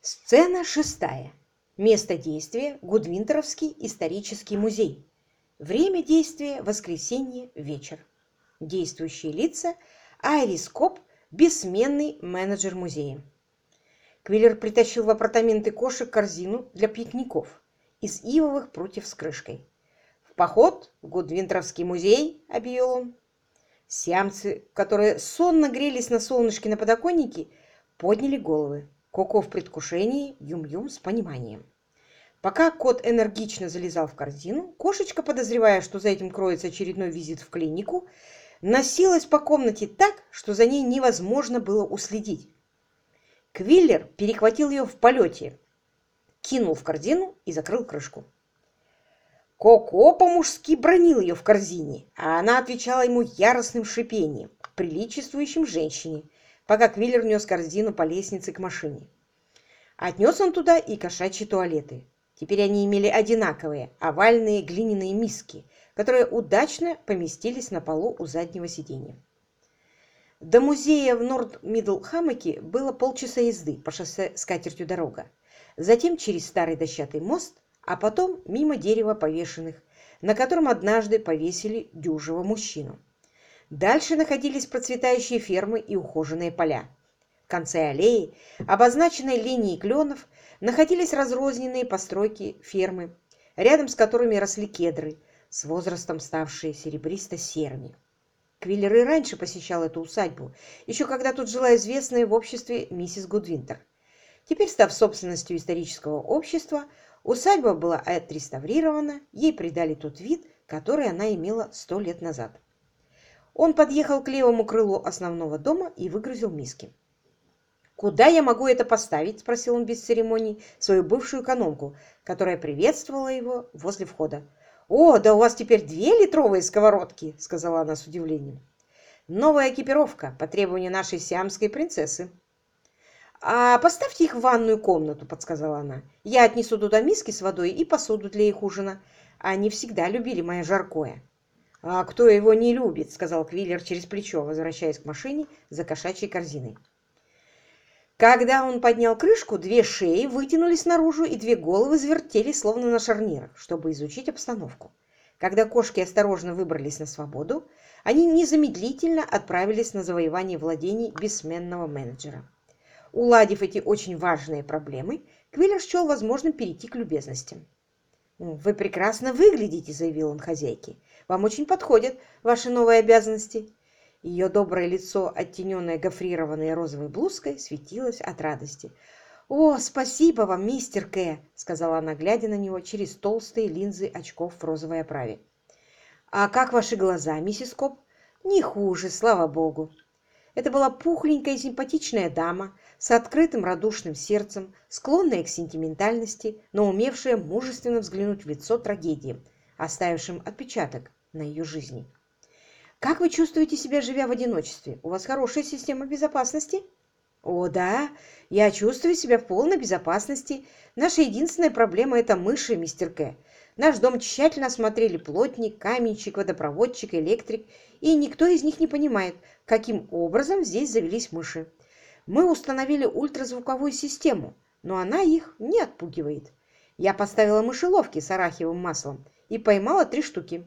Сцена шестая. Место действия – Гудвинтеровский исторический музей. Время действия – воскресенье, вечер. Действующие лица – Айрис Коп, бессменный менеджер музея. Квиллер притащил в апартаменты кошек корзину для пикников из ивовых прутьев с крышкой. «В поход в Гудвинтеровский музей!» – объявил он. Сиамцы, которые сонно грелись на солнышке на подоконнике, подняли головы. Коко в предвкушении, Юм-Юм с пониманием. Пока кот энергично залезал в корзину, кошечка, подозревая, что за этим кроется очередной визит в клинику, носилась по комнате так, что за ней невозможно было уследить. Квиллер перехватил ее в полете, кинул в корзину и закрыл крышку. Коко по-мужски бронил ее в корзине, а она отвечала ему яростным шипением, приличествующим женщине, пока Квиллер нес корзину по лестнице к машине. Отнес он туда и кошачьи туалеты. Теперь они имели одинаковые овальные глиняные миски, которые удачно поместились на полу у заднего сиденья. До музея в Норд-Мидл-Хаммоке было полчаса езды по шоссе Скатертью дорога, затем через старый дощатый мост, а потом мимо дерева повешенных, на котором однажды повесили дюжего мужчину. Дальше находились процветающие фермы и ухоженные поля. В конце аллеи, обозначенной линией кленов, находились разрозненные постройки фермы, рядом с которыми росли кедры, с возрастом ставшие серебристо-серыми. Квиллер и раньше посещал эту усадьбу, еще когда тут жила известная в обществе миссис Гудвинтер. Теперь, став собственностью исторического общества, усадьба была отреставрирована, ей придали тот вид, который она имела сто лет назад. Он подъехал к левому крылу основного дома и выгрузил миски. «Куда я могу это поставить?» – спросил он без церемоний свою бывшую экономку, которая приветствовала его возле входа. «О, да у вас теперь две литровые сковородки!» – сказала она с удивлением. «Новая экипировка по требованию нашей сиамской принцессы». «А поставьте их в ванную комнату», – подсказала она. «Я отнесу туда миски с водой и посуду для их ужина. Они всегда любили мое жаркое». «А кто его не любит?» — сказал Квиллер через плечо, возвращаясь к машине за кошачьей корзиной. Когда он поднял крышку, две шеи вытянулись наружу, и две головы завертелись, словно на шарнирах, чтобы изучить обстановку. Когда кошки осторожно выбрались на свободу, они незамедлительно отправились на завоевание владений бессменного менеджера. Уладив эти очень важные проблемы, Квиллер счел возможным перейти к любезностям. «Вы прекрасно выглядите», — заявил он хозяйке. Вам очень подходят ваши новые обязанности». Ее доброе лицо, оттененное гофрированной розовой блузкой, светилось от радости. «О, спасибо вам, мистер К», — сказала она, глядя на него через толстые линзы очков в розовой оправе. «А как ваши глаза, миссис Коп?» «Не хуже, слава богу». Это была пухленькая и симпатичная дама с открытым радушным сердцем, склонная к сентиментальности, но умевшая мужественно взглянуть в лицо трагедии, оставившим отпечаток на ее жизни. Как вы чувствуете себя, живя в одиночестве? У вас хорошая система безопасности? О, да, я чувствую себя в полной безопасности. Наша единственная проблема – это мыши, мистер К. Наш дом тщательно осмотрели плотник, каменщик, водопроводчик, электрик, и никто из них не понимает, каким образом здесь завелись мыши. Мы установили ультразвуковую систему, но она их не отпугивает. Я поставила мышеловки с арахивым маслом и поймала три штуки.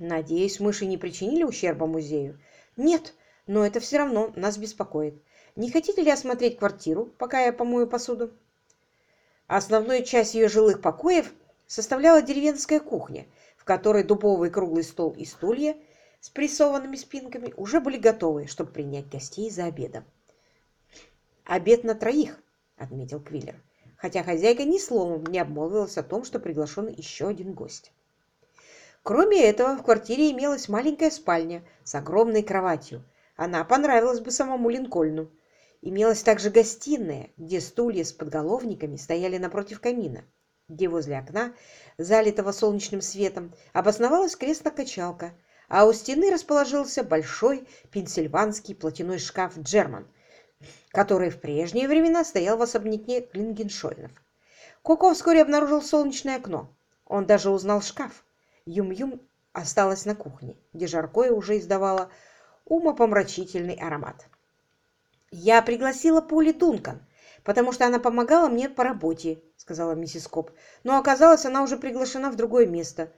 Надеюсь, мыши не причинили ущерба музею? Нет, но это все равно нас беспокоит. Не хотите ли осмотреть квартиру, пока я помою посуду? Основную часть ее жилых покоев составляла деревенская кухня, в которой дубовый круглый стол и стулья с прессованными спинками уже были готовы, чтобы принять гостей за обедом. «Обед на троих», — отметил Квиллер, хотя хозяйка ни словом не обмолвилась о том, что приглашен еще один гость. Кроме этого, в квартире имелась маленькая спальня с огромной кроватью. Она понравилась бы самому Линкольну. Имелась также гостиная, где стулья с подголовниками стояли напротив камина, где возле окна, залитого солнечным светом, обосновалась кресло-качалка, а у стены расположился большой пенсильванский платяной шкаф «Джерман», который в прежние времена стоял в особняке Клингеншойнов. Коко вскоре обнаружил солнечное окно. Он даже узнал шкаф. Юм-Юм осталась на кухне, где жаркое уже издавало умопомрачительный аромат. «Я пригласила Поли Дункан потому что она помогала мне по работе», — сказала миссис Коп. «Но оказалось, она уже приглашена в другое место.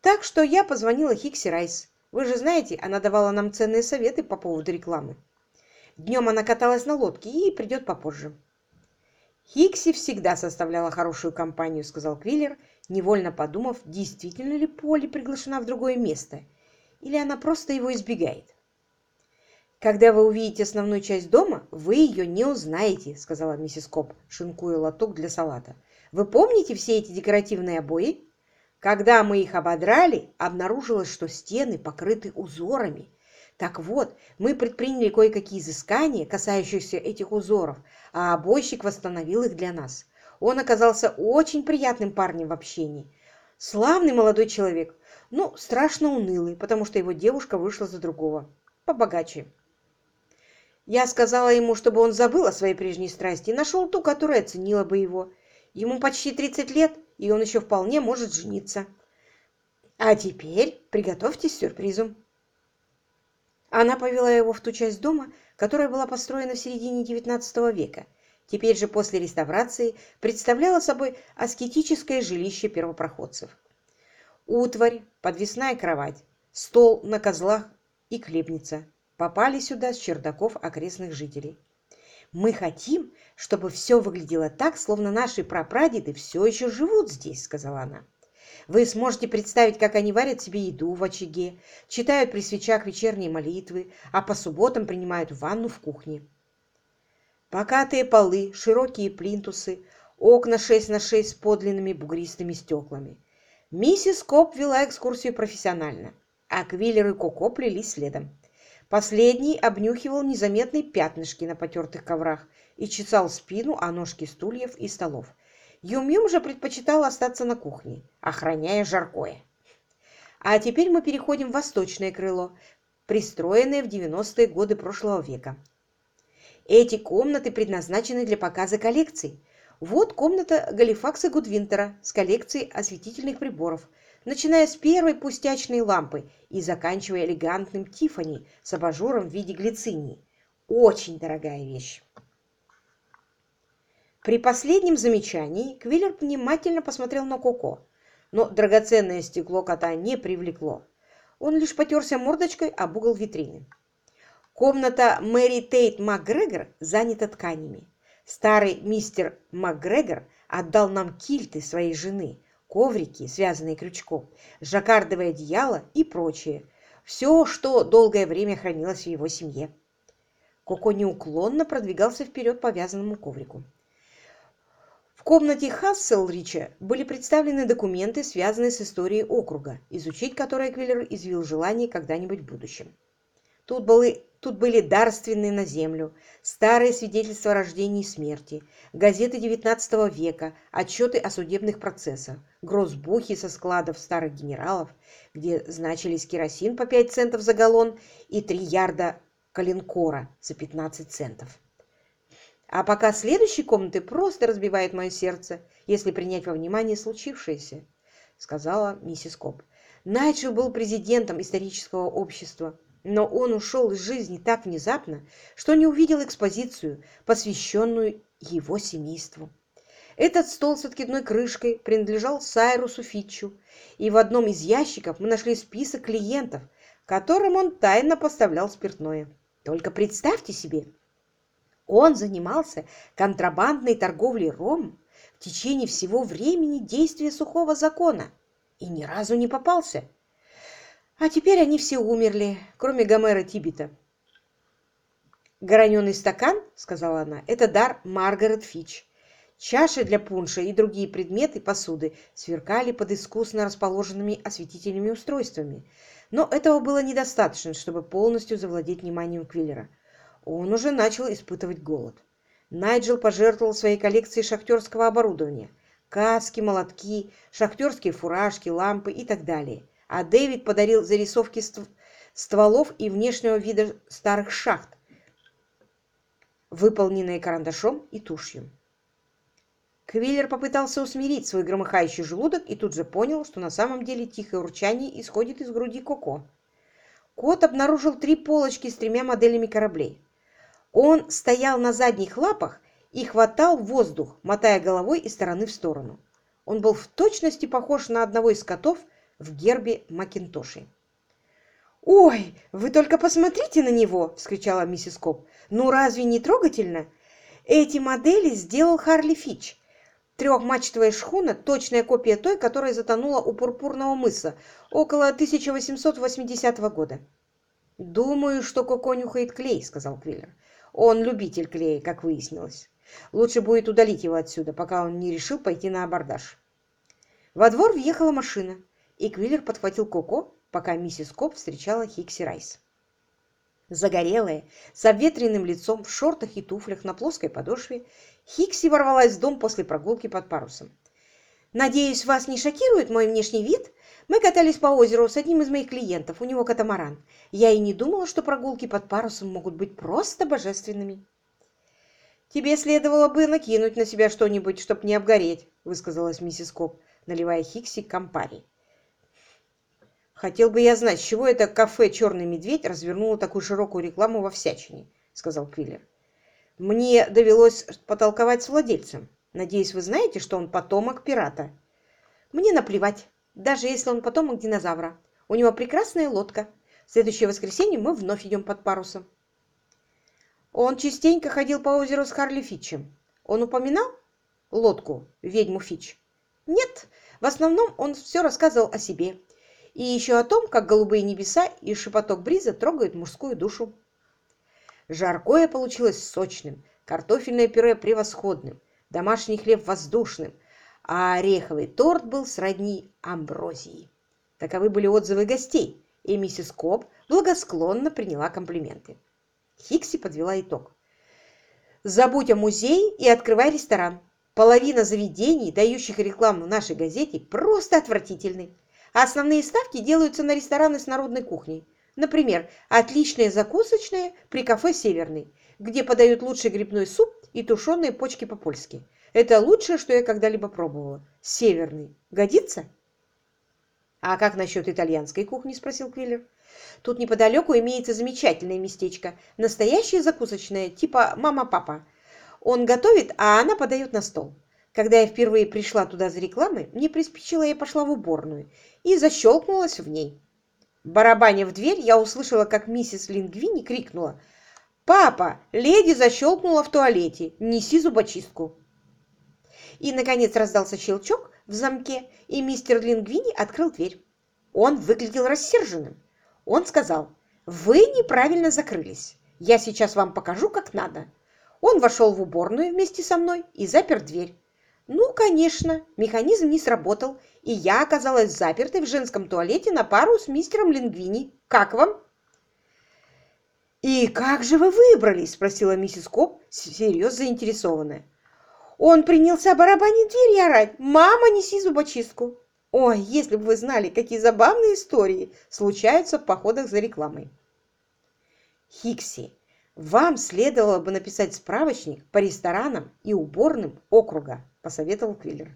Так что я позвонила Хикси Райс. Вы же знаете, она давала нам ценные советы по поводу рекламы. Днем она каталась на лодке и придет попозже». «Хикси всегда составляла хорошую компанию», — сказал Квиллер, невольно подумав, действительно ли Полли приглашена в другое место, или она просто его избегает. «Когда вы увидите основную часть дома, вы ее не узнаете», — сказала миссис Коп, шинкуя лоток для салата. «Вы помните все эти декоративные обои? Когда мы их ободрали, обнаружилось, что стены покрыты узорами. Так вот, мы предприняли кое-какие изыскания, касающиеся этих узоров, а обойщик восстановил их для нас. Он оказался очень приятным парнем в общении. Славный молодой человек, но страшно унылый, потому что его девушка вышла за другого, побогаче. Я сказала ему, чтобы он забыл о своей прежней страсти и нашел ту, которая оценила бы его. Ему почти 30 лет, и он еще вполне может жениться. А теперь приготовьтесь к сюрпризу. Она повела его в ту часть дома, которая была построена в середине XIX века. Теперь же после реставрации представляла собой аскетическое жилище первопроходцев. Утварь, подвесная кровать, стол на козлах и хлебница попали сюда с чердаков окрестных жителей. Мы хотим, чтобы все выглядело так, словно наши прапрадеды все еще живут здесь, сказала она. Вы сможете представить, как они варят себе еду в очаге, читают при свечах вечерние молитвы, а по субботам принимают ванну в кухне. Покатые полы, широкие плинтусы, окна 6 на 6 с подлинными бугристыми стеклами. Миссис Коп вела экскурсию профессионально, а Квиллер и Коко плелись следом. Последний обнюхивал незаметные пятнышки на потертых коврах и чесал спину о ножки стульев и столов. Юм-Юм же предпочитал остаться на кухне, охраняя жаркое. А теперь мы переходим в восточное крыло, пристроенное в 90-е годы прошлого века. Эти комнаты предназначены для показа коллекций. Вот комната Галифакса Гудвинтера с коллекцией осветительных приборов, начиная с первой пустячной лампы и заканчивая элегантным Тиффани с абажуром в виде глицинии. Очень дорогая вещь. При последнем замечании Квиллер внимательно посмотрел на Коко, но драгоценное стекло кота не привлекло. Он лишь потерся мордочкой об угол витрины. Комната Мэри Тейт МакГрегор занята тканями. Старый мистер МакГрегор отдал нам кильты своей жены, коврики, связанные крючком, жаккардовое одеяло и прочее. Все, что долгое время хранилось в его семье. Коко неуклонно продвигался вперед по вязаному коврику комнате Хасселрича были представлены документы, связанные с историей округа, изучить которые Квиллер извил желание когда-нибудь в будущем. Тут были, тут были дарственные на землю, старые свидетельства о рождении и смерти, газеты XIX века, отчеты о судебных процессах, грозбухи со складов старых генералов, где значились керосин по 5 центов за галлон и 3 ярда калинкора за 15 центов. А пока следующей комнаты просто разбивает мое сердце, если принять во внимание случившееся, сказала миссис Коп. Найджел был президентом исторического общества, но он ушел из жизни так внезапно, что не увидел экспозицию, посвященную его семейству. Этот стол с откидной крышкой принадлежал Сайрусу Фитчу, и в одном из ящиков мы нашли список клиентов, которым он тайно поставлял спиртное. Только представьте себе, он занимался контрабандной торговлей ромом в течение всего времени действия сухого закона и ни разу не попался. А теперь они все умерли, кроме Гомера Тибета. «Граненый стакан, — сказала она, — это дар Маргарет Фич. Чаши для пунша и другие предметы посуды сверкали под искусно расположенными осветительными устройствами, но этого было недостаточно, чтобы полностью завладеть вниманием Квиллера. Он уже начал испытывать голод. Найджел пожертвовал своей коллекцией шахтерского оборудования. Каски, молотки, шахтерские фуражки, лампы и так далее. А Дэвид подарил зарисовки стволов и внешнего вида старых шахт, выполненные карандашом и тушью. Квиллер попытался усмирить свой громыхающий желудок и тут же понял, что на самом деле тихое урчание исходит из груди Коко. Кот обнаружил три полочки с тремя моделями кораблей. Он стоял на задних лапах и хватал воздух, мотая головой из стороны в сторону. Он был в точности похож на одного из котов в гербе Макинтоши. «Ой, вы только посмотрите на него!» – вскричала миссис Коп. «Ну разве не трогательно? Эти модели сделал Харли Фич. Трехмачтовая шхуна – точная копия той, которая затонула у Пурпурного мыса около 1880 года. «Думаю, что Коко нюхает клей», – сказал Квиллер. «Он любитель клея, как выяснилось. Лучше будет удалить его отсюда, пока он не решил пойти на абордаж». Во двор въехала машина, и Квиллер подхватил Коко, пока миссис Коп встречала Хикси Райс. Загорелая, с обветренным лицом, в шортах и туфлях на плоской подошве, Хикси ворвалась в дом после прогулки под парусом. «Надеюсь, вас не шокирует мой внешний вид? Мы катались по озеру с одним из моих клиентов, у него катамаран. Я и не думала, что прогулки под парусом могут быть просто божественными». «Тебе следовало бы накинуть на себя что-нибудь, чтобы не обгореть», высказалась миссис Коп, наливая Хикси кампари. «Хотел бы я знать, с чего это кафе «Черный медведь» развернуло такую широкую рекламу во всячине», — сказал Квиллер. «Мне довелось потолковать с владельцем. Надеюсь, вы знаете, что он потомок пирата?» «Мне наплевать, даже если он потомок динозавра. У него прекрасная лодка. В следующее воскресенье мы вновь идем под парусом». Он частенько ходил по озеру с Харли Фитчем. Он упоминал лодку, ведьму Фич? Нет, в основном он все рассказывал о себе и еще о том, как голубые небеса и шепоток бриза трогают мужскую душу. Жаркое получилось сочным, картофельное пюре превосходным, домашний хлеб воздушным, а ореховый торт был сродни амброзии. Таковы были отзывы гостей, и миссис Коп благосклонно приняла комплименты. Хикси подвела итог. «Забудь о музее и открывай ресторан. Половина заведений, дающих рекламу в нашей газете, просто отвратительны а основные ставки делаются на рестораны с народной кухней. Например, отличные закусочные при кафе «Северный», где подают лучший грибной суп и тушеные почки по-польски. Это лучшее, что я когда-либо пробовала. «Северный». Годится? «А как насчет итальянской кухни?» – спросил Квиллер. «Тут неподалеку имеется замечательное местечко. Настоящее закусочное, типа «мама-папа». Он готовит, а она подает на стол. Когда я впервые пришла туда за рекламой, мне приспичило, я пошла в уборную и защелкнулась в ней. Барабаня в дверь, я услышала, как миссис Лингвини крикнула «Папа, леди защелкнула в туалете, неси зубочистку». И, наконец, раздался щелчок в замке, и мистер Лингвини открыл дверь. Он выглядел рассерженным. Он сказал «Вы неправильно закрылись. Я сейчас вам покажу, как надо». Он вошел в уборную вместе со мной и запер дверь. Ну, конечно, механизм не сработал, и я оказалась запертой в женском туалете на пару с мистером Лингвини. Как вам? «И как же вы выбрались?» – спросила миссис Коп, серьезно заинтересованная. Он принялся барабанить дверь и орать. «Мама, неси зубочистку!» Ой, если бы вы знали, какие забавные истории случаются в походах за рекламой. Хикси, вам следовало бы написать справочник по ресторанам и уборным округа посоветовал Квиллер.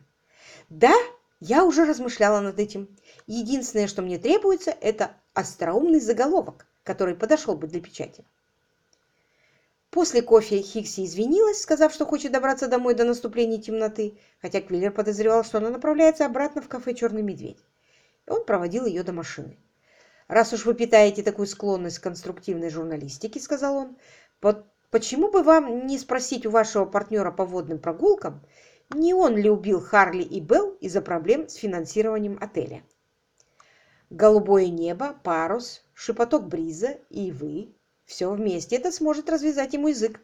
«Да, я уже размышляла над этим. Единственное, что мне требуется, это остроумный заголовок, который подошел бы для печати». После кофе Хикси извинилась, сказав, что хочет добраться домой до наступления темноты, хотя Квиллер подозревал, что она направляется обратно в кафе «Черный медведь». И он проводил ее до машины. «Раз уж вы питаете такую склонность к конструктивной журналистике, — сказал он, — почему бы вам не спросить у вашего партнера по водным прогулкам, не он ли убил Харли и Белл из-за проблем с финансированием отеля. Голубое небо, парус, шепоток бриза и вы. Все вместе это сможет развязать ему язык.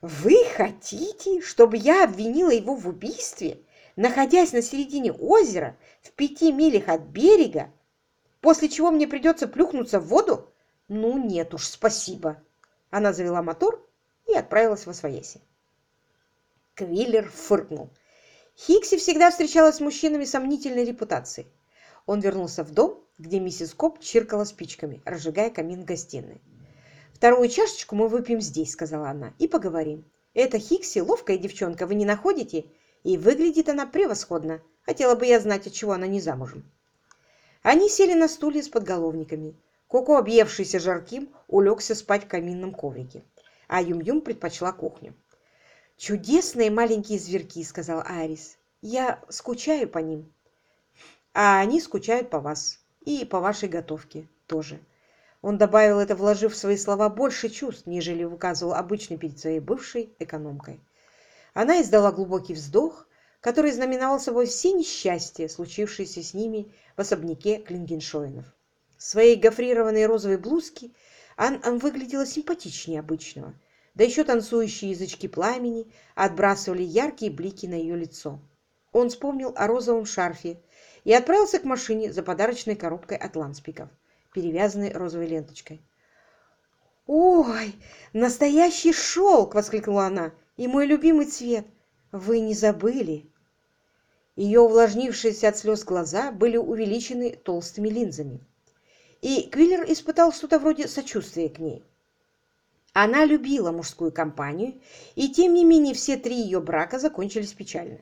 Вы хотите, чтобы я обвинила его в убийстве, находясь на середине озера, в пяти милях от берега, после чего мне придется плюхнуться в воду? Ну нет уж, спасибо. Она завела мотор и отправилась во свояси. Квиллер фыркнул. Хикси всегда встречалась с мужчинами сомнительной репутацией. Он вернулся в дом, где миссис Коп чиркала спичками, разжигая камин в гостиной. «Вторую чашечку мы выпьем здесь», — сказала она, — «и поговорим. Это Хикси ловкая девчонка, вы не находите? И выглядит она превосходно. Хотела бы я знать, от чего она не замужем». Они сели на стулья с подголовниками. Коко, объевшийся жарким, улегся спать в каминном коврике, а Юм-Юм предпочла кухню. «Чудесные маленькие зверки», — сказал Айрис. «Я скучаю по ним». «А они скучают по вас. И по вашей готовке тоже». Он добавил это, вложив в свои слова больше чувств, нежели указывал обычно перед своей бывшей экономкой. Она издала глубокий вздох, который знаменовал собой все несчастья, случившиеся с ними в особняке Клингеншоинов. В своей гофрированной розовой блузке он выглядела симпатичнее обычного, да еще танцующие язычки пламени отбрасывали яркие блики на ее лицо. Он вспомнил о розовом шарфе и отправился к машине за подарочной коробкой от ланспиков перевязанный розовой ленточкой. «Ой, настоящий шелк!» — воскликнула она. «И мой любимый цвет! Вы не забыли?» Ее увлажнившиеся от слез глаза были увеличены толстыми линзами. И Квиллер испытал что-то вроде сочувствия к ней. Она любила мужскую компанию, и тем не менее все три ее брака закончились печально.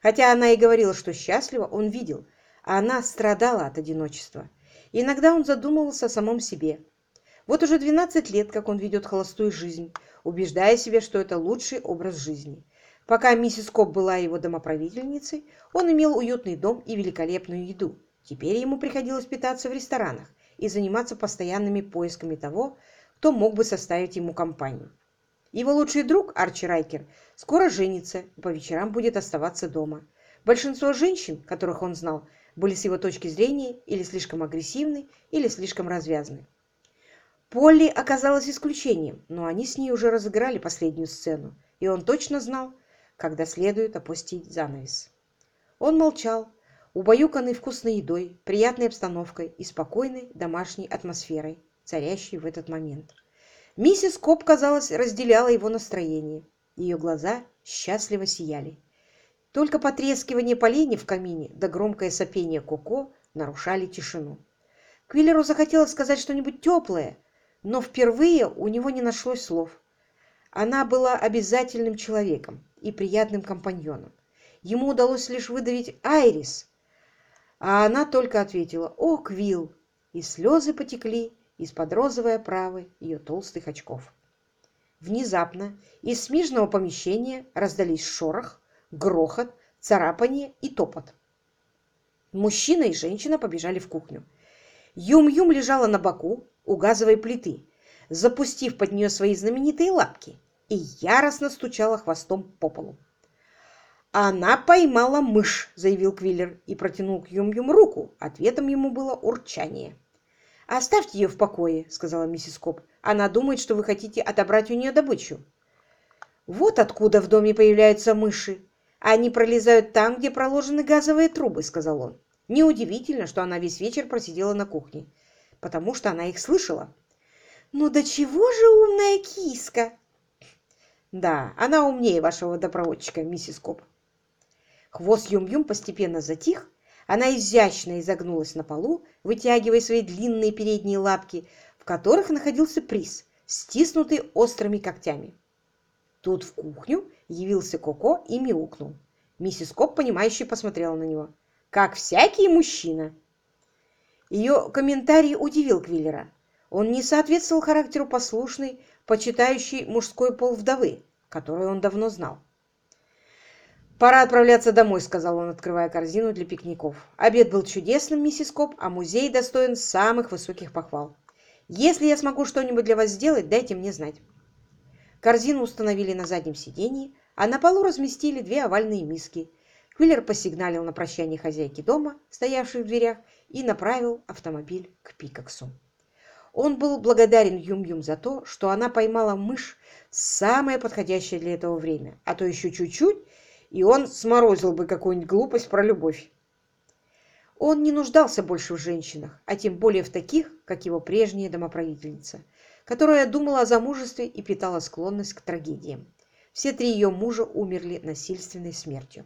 Хотя она и говорила, что счастлива, он видел, она страдала от одиночества – Иногда он задумывался о самом себе. Вот уже 12 лет, как он ведет холостую жизнь, убеждая себя, что это лучший образ жизни. Пока миссис Коп была его домоправительницей, он имел уютный дом и великолепную еду. Теперь ему приходилось питаться в ресторанах и заниматься постоянными поисками того, кто мог бы составить ему компанию. Его лучший друг, Арчи Райкер, скоро женится и по вечерам будет оставаться дома. Большинство женщин, которых он знал, были с его точки зрения или слишком агрессивны, или слишком развязны. Полли оказалась исключением, но они с ней уже разыграли последнюю сцену, и он точно знал, когда следует опустить занавес. Он молчал, убаюканный вкусной едой, приятной обстановкой и спокойной домашней атмосферой, царящей в этот момент. Миссис Коп, казалось, разделяла его настроение. Ее глаза счастливо сияли. Только потрескивание поленьев в камине да громкое сопение Коко нарушали тишину. Квиллеру захотелось сказать что-нибудь теплое, но впервые у него не нашлось слов. Она была обязательным человеком и приятным компаньоном. Ему удалось лишь выдавить «Айрис», а она только ответила «О, Квилл!» и слезы потекли из-под розовой оправы ее толстых очков. Внезапно из смежного помещения раздались шорох, грохот, царапание и топот. Мужчина и женщина побежали в кухню. Юм-Юм лежала на боку у газовой плиты, запустив под нее свои знаменитые лапки, и яростно стучала хвостом по полу. «Она поймала мышь», — заявил Квиллер и протянул к Юм-Юм руку. Ответом ему было урчание. «Оставьте ее в покое», — сказала миссис Коп. «Она думает, что вы хотите отобрать у нее добычу». «Вот откуда в доме появляются мыши», они пролезают там, где проложены газовые трубы, сказал он. Неудивительно, что она весь вечер просидела на кухне, потому что она их слышала. Ну до чего же умная киска? Да, она умнее вашего водопроводчика, миссис Коп. Хвост Юм-Юм постепенно затих, она изящно изогнулась на полу, вытягивая свои длинные передние лапки, в которых находился приз, стиснутый острыми когтями. Тут в кухню явился Коко и мяукнул. Миссис Коп, понимающе посмотрела на него. «Как всякий мужчина!» Ее комментарий удивил Квиллера. Он не соответствовал характеру послушной, почитающей мужской пол вдовы, которую он давно знал. «Пора отправляться домой», — сказал он, открывая корзину для пикников. «Обед был чудесным, миссис Коп, а музей достоин самых высоких похвал. Если я смогу что-нибудь для вас сделать, дайте мне знать». Корзину установили на заднем сиденье, а на полу разместили две овальные миски. Квиллер посигналил на прощание хозяйки дома, стоявшей в дверях, и направил автомобиль к Пикаксу. Он был благодарен Юм-Юм за то, что она поймала мышь в самое подходящее для этого время, а то еще чуть-чуть, и он сморозил бы какую-нибудь глупость про любовь. Он не нуждался больше в женщинах, а тем более в таких, как его прежняя домоправительница – которая думала о замужестве и питала склонность к трагедиям. Все три ее мужа умерли насильственной смертью.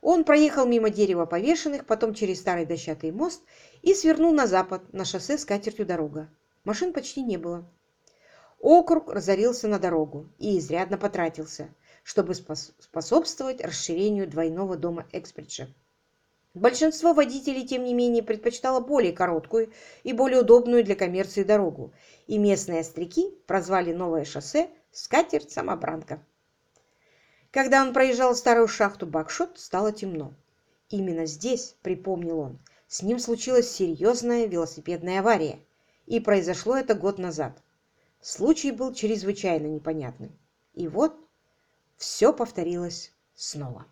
Он проехал мимо дерева повешенных, потом через старый дощатый мост и свернул на запад, на шоссе с катертью дорога. Машин почти не было. Округ разорился на дорогу и изрядно потратился, чтобы способствовать расширению двойного дома Эксбриджа. Большинство водителей, тем не менее, предпочитало более короткую и более удобную для коммерции дорогу, и местные остряки прозвали новое шоссе «Скатерть-самобранка». Когда он проезжал старую шахту Бакшот, стало темно. Именно здесь, припомнил он, с ним случилась серьезная велосипедная авария, и произошло это год назад. Случай был чрезвычайно непонятным. И вот все повторилось снова.